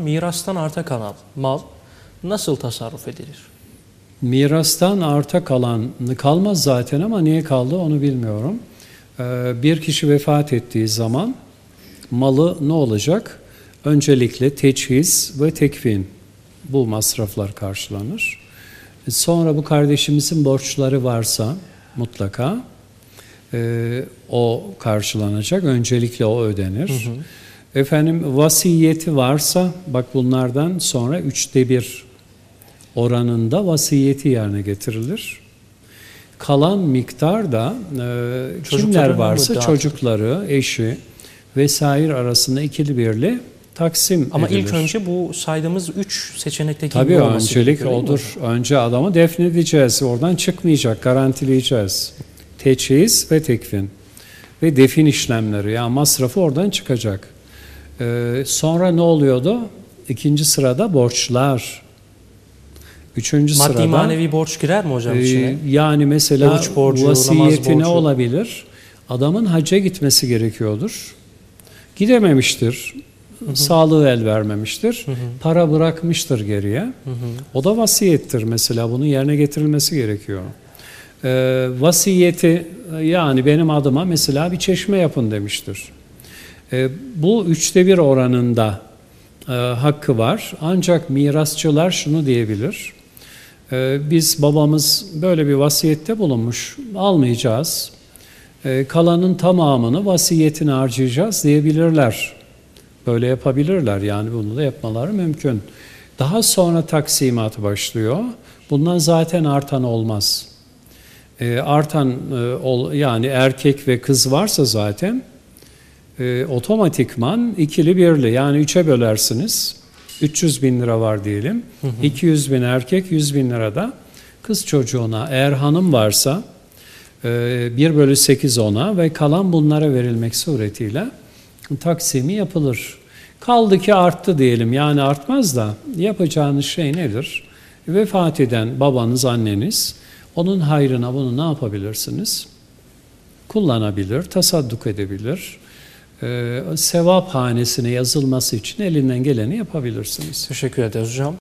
Mirastan arta kalan mal nasıl tasarruf edilir? Mirastan arta kalan kalmaz zaten ama niye kaldı onu bilmiyorum. Ee, Bir kişi vefat ettiği zaman malı ne olacak? Öncelikle teçhiz ve tekvin bu masraflar karşılanır. Sonra bu kardeşimizin borçları varsa mutlaka e, o karşılanacak. Öncelikle o ödenir. Efendim vasiyeti varsa bak bunlardan sonra üçte bir oranında vasiyeti yerine getirilir. Kalan miktar da e, kimler varsa çocukları, eşi vesaire arasında ikili birli taksim Ama edilir. ilk önce bu saydığımız üç seçenekteki Tabii gibi olması öncelik odur. Önce adamı defnedeceğiz. Oradan çıkmayacak, garantileyeceğiz. Teçhiz ve tekfin. Ve defin işlemleri. Yani masrafı oradan çıkacak. Ee, sonra ne oluyordu? İkinci sırada borçlar. Üçüncü Maddi sırada manevi borç girer mi hocam e, içine? yani mesela Oruç borcu, vasiyeti ne olabilir? Adamın hacca gitmesi gerekiyordur. Gidememiştir. Sağlığı el vermemiştir. Para bırakmıştır geriye. O da vasiyettir mesela. Bunun yerine getirilmesi gerekiyor. Ee, vasiyeti yani benim adıma mesela bir çeşme yapın demiştir. Ee, bu üçte bir oranında e, hakkı var. Ancak mirasçılar şunu diyebilir. Ee, biz babamız böyle bir vasiyette bulunmuş, almayacağız. Kalanın tamamını vasiyetine harcayacağız diyebilirler. Böyle yapabilirler yani bunu da yapmaları mümkün. Daha sonra taksimat başlıyor. Bundan zaten artan olmaz. Artan e, yani erkek ve kız varsa zaten e, otomatikman ikili birli yani üçe bölersiniz. 300 bin lira var diyelim. 200 bin erkek 100 bin lira da kız çocuğuna eğer hanım varsa e, 1 bölü 8 ona ve kalan bunlara verilmek suretiyle taksimi yapılır. Kaldı ki arttı diyelim yani artmaz da yapacağınız şey nedir? Vefat eden babanız anneniz onun hayrına bunu ne yapabilirsiniz? Kullanabilir, tasadduk edebilir. Ee, sevap hanesine yazılması için elinden geleni yapabilirsiniz. Teşekkür ederiz hocam.